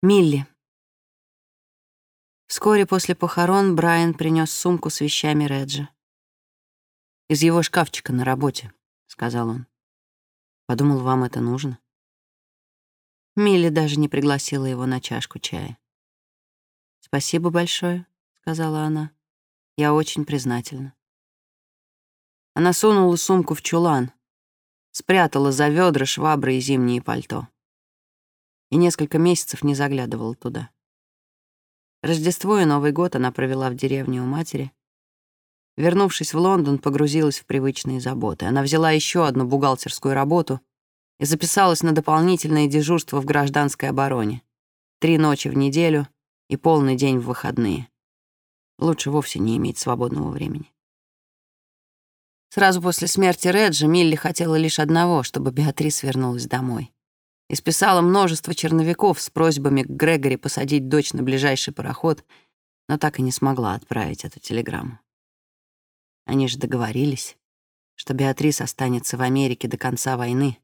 Милли. Вскоре после похорон Брайан принес сумку с вещами Реджа. «Из его шкафчика на работе», — сказал он. «Подумал, вам это нужно». Милли даже не пригласила его на чашку чая. «Спасибо большое», — сказала она. «Я очень признательна». Она сунула сумку в чулан, спрятала за ведра швабры и зимние пальто и несколько месяцев не заглядывала туда. Рождество и Новый год она провела в деревне у матери. Вернувшись в Лондон, погрузилась в привычные заботы. Она взяла еще одну бухгалтерскую работу и записалась на дополнительное дежурство в гражданской обороне. Три ночи в неделю и полный день в выходные. Лучше вовсе не иметь свободного времени. Сразу после смерти Реджа Милли хотела лишь одного, чтобы Беатрис вернулась домой и списала множество черновиков с просьбами к Грегори посадить дочь на ближайший пароход, но так и не смогла отправить эту телеграмму. Они же договорились, что Беатрис останется в Америке до конца войны,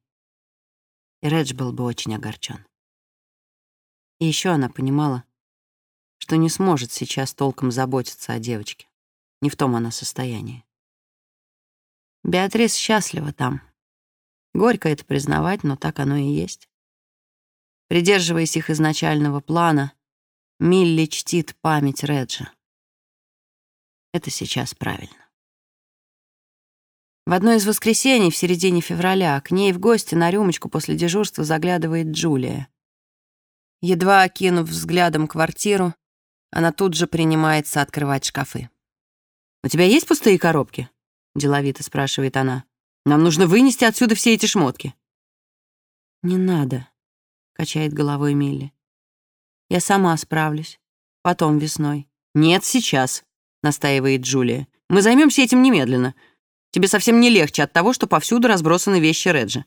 и Редж был бы очень огорчен. И еще она понимала, что не сможет сейчас толком заботиться о девочке. Не в том она состоянии. Беатрис счастлива там. Горько это признавать, но так оно и есть. Придерживаясь их изначального плана, Милли чтит память Реджа. Это сейчас правильно. В одно из воскресений в середине февраля к ней в гости на рюмочку после дежурства заглядывает Джулия. Едва окинув взглядом квартиру, она тут же принимается открывать шкафы. «У тебя есть пустые коробки?» — деловито спрашивает она. «Нам нужно вынести отсюда все эти шмотки». «Не надо», — качает головой Милли. «Я сама справлюсь. Потом весной». «Нет, сейчас», — настаивает Джулия. «Мы займемся этим немедленно. Тебе совсем не легче от того, что повсюду разбросаны вещи Реджи.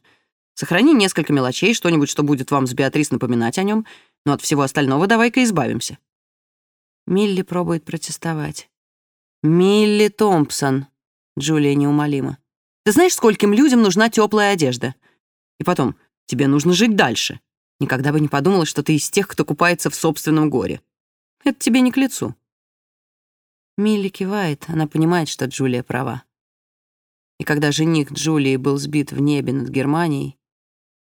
Сохрани несколько мелочей, что-нибудь, что будет вам с Беатрис напоминать о нем, но от всего остального давай-ка избавимся». Милли пробует протестовать. «Милли Томпсон», — Джулия неумолима. «Ты знаешь, скольким людям нужна теплая одежда? И потом, тебе нужно жить дальше. Никогда бы не подумала, что ты из тех, кто купается в собственном горе. Это тебе не к лицу». Милли кивает, она понимает, что Джулия права. И когда жених Джулии был сбит в небе над Германией,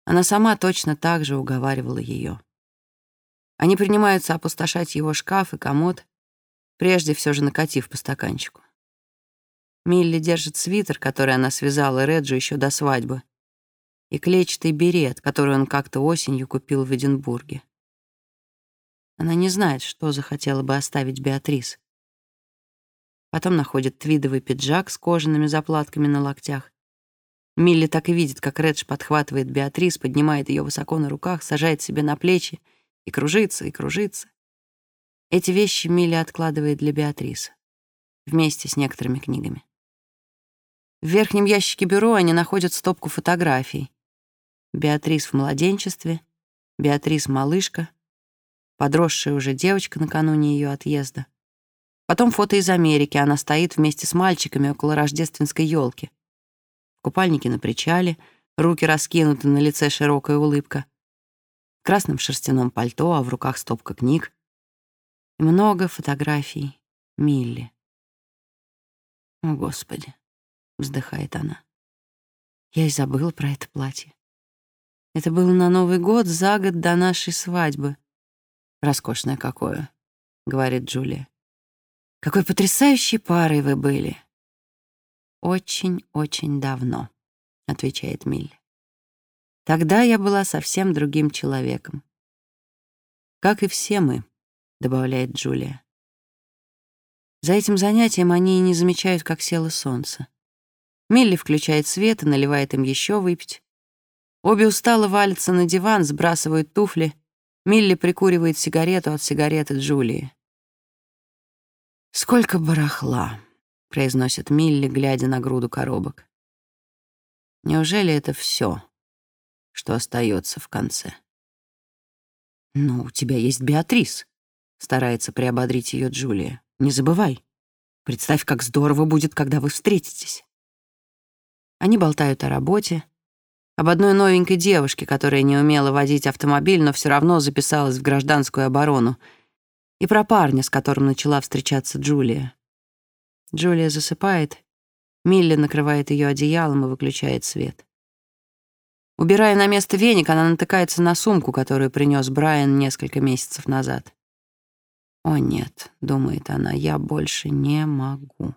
она сама точно так же уговаривала ее. Они принимаются опустошать его шкаф и комод, прежде все же накатив по стаканчику. Милли держит свитер, который она связала Реджу еще до свадьбы, и клетчатый берет, который он как-то осенью купил в Эдинбурге. Она не знает, что захотела бы оставить Беатрис. Потом находит твидовый пиджак с кожаными заплатками на локтях. Милли так и видит, как Редж подхватывает Беатрис, поднимает ее высоко на руках, сажает себе на плечи и кружится, и кружится. Эти вещи Милли откладывает для Беатрисы вместе с некоторыми книгами. В верхнем ящике бюро они находят стопку фотографий. Беатрис в младенчестве, Беатрис малышка, подросшая уже девочка накануне ее отъезда. Потом фото из Америки, она стоит вместе с мальчиками около рождественской елки. В купальнике на причале, руки раскинуты, на лице широкая улыбка. В красном шерстяном пальто, а в руках стопка книг. Много фотографий Милли. «О, Господи!» — вздыхает она. Я и забыла про это платье. Это было на Новый год за год до нашей свадьбы. Роскошное какое, говорит Джулия. Какой потрясающей парой вы были. Очень-очень давно, отвечает Милли. Тогда я была совсем другим человеком. Как и все мы, добавляет Джулия. За этим занятием они и не замечают, как село солнце. Милли включает свет и наливает им еще выпить. Обе устало валятся на диван, сбрасывают туфли. Милли прикуривает сигарету от сигареты Джулии. «Сколько барахла!» — произносит Милли, глядя на груду коробок. «Неужели это все, что остается в конце?» «Ну, у тебя есть Беатрис», — старается приободрить ее Джулия. «Не забывай. Представь, как здорово будет, когда вы встретитесь». Они болтают о работе, об одной новенькой девушке, которая не умела водить автомобиль, но все равно записалась в гражданскую оборону, и про парня, с которым начала встречаться Джулия. Джулия засыпает, Милли накрывает ее одеялом и выключает свет. Убирая на место веник, она натыкается на сумку, которую принес Брайан несколько месяцев назад. «О нет», — думает она, — «я больше не могу».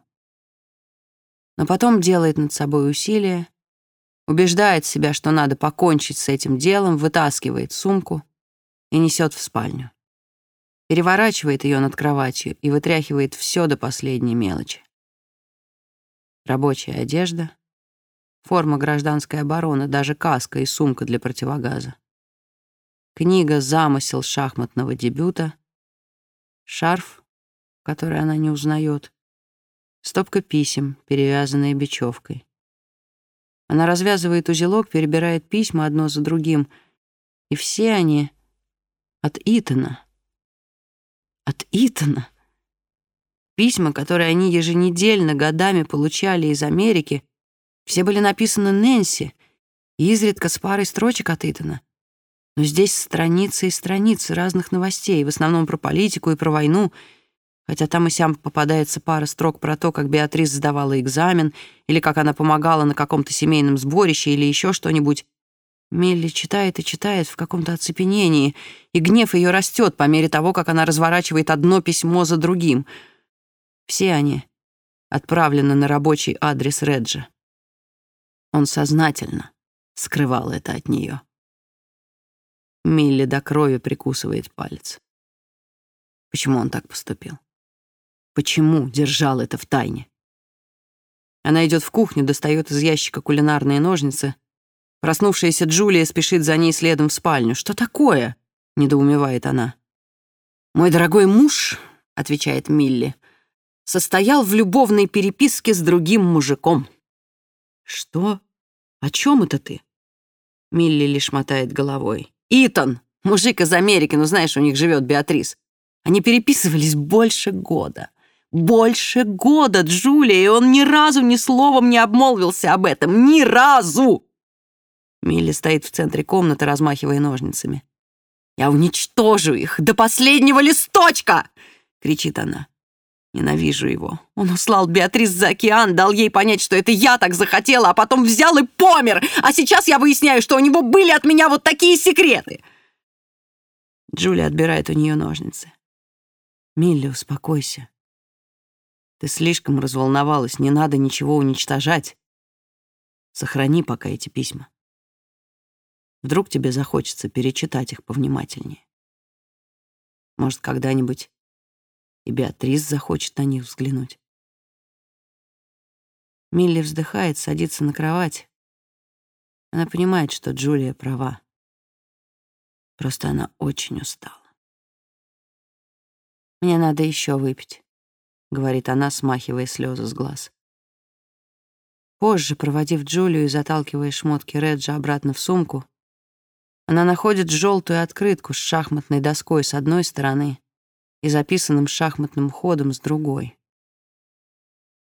Но потом делает над собой усилие, убеждает себя, что надо покончить с этим делом, вытаскивает сумку и несет в спальню. Переворачивает ее над кроватью и вытряхивает все до последней мелочи. Рабочая одежда, форма гражданской обороны, даже каска и сумка для противогаза. Книга «Замысел шахматного дебюта», шарф, который она не узнает, стопка писем, перевязанные бечевкой. Она развязывает узелок, перебирает письма одно за другим, и все они от Итана. От Итана. Письма, которые они еженедельно годами получали из Америки, все были написаны Нэнси, изредка с парой строчек от Итана. Но здесь страницы и страницы разных новостей, в основном про политику и про войну, хотя там и сям попадается пара строк про то, как Беатрис сдавала экзамен, или как она помогала на каком-то семейном сборище, или еще что-нибудь. Мелли читает и читает в каком-то оцепенении, и гнев ее растет по мере того, как она разворачивает одно письмо за другим — все они отправлены на рабочий адрес Реджа. Он сознательно скрывал это от нее. Милли до крови прикусывает палец. Почему он так поступил? Почему держал это в тайне? Она идет в кухню, достает из ящика кулинарные ножницы. Проснувшаяся Джулия спешит за ней следом в спальню. «Что такое?» — недоумевает она. «Мой дорогой муж», — отвечает Милли, — состоял в любовной переписке с другим мужиком. «Что? О чем это ты?» Милли лишь мотает головой. «Итан, мужик из Америки, ну знаешь, у них живет Беатрис. Они переписывались больше года. Больше года, Джулия, и он ни разу ни словом не обмолвился об этом. Ни разу!» Милли стоит в центре комнаты, размахивая ножницами. «Я уничтожу их до последнего листочка!» — кричит она. Ненавижу его. Он услал Беатрис за океан, дал ей понять, что это я так захотела, а потом взял и помер. А сейчас я выясняю, что у него были от меня вот такие секреты. Джулия отбирает у нее ножницы. Милли, успокойся. Ты слишком разволновалась, не надо ничего уничтожать. Сохрани пока эти письма. Вдруг тебе захочется перечитать их повнимательнее. Может, когда-нибудь и Беатрис захочет на них взглянуть. Милли вздыхает, садится на кровать. Она понимает, что Джулия права. Просто она очень устала. «Мне надо еще выпить», — говорит она, смахивая слезы с глаз. Позже, проводив Джулию и заталкивая шмотки Реджа обратно в сумку, она находит желтую открытку с шахматной доской с одной стороны и записанным шахматным ходом с другой.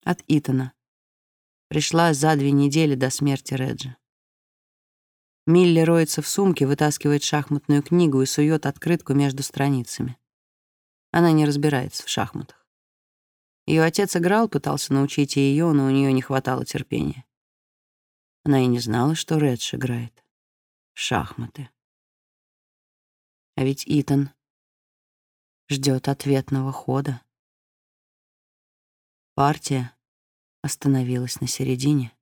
От Итана. Пришла за две недели до смерти Реджа. Милли роется в сумке, вытаскивает шахматную книгу и сует открытку между страницами. Она не разбирается в шахматах. Ее отец играл, пытался научить ее, но у нее не хватало терпения. Она и не знала, что Редж играет. Шахматы. А ведь Итан ждет ответного хода. Партия остановилась на середине.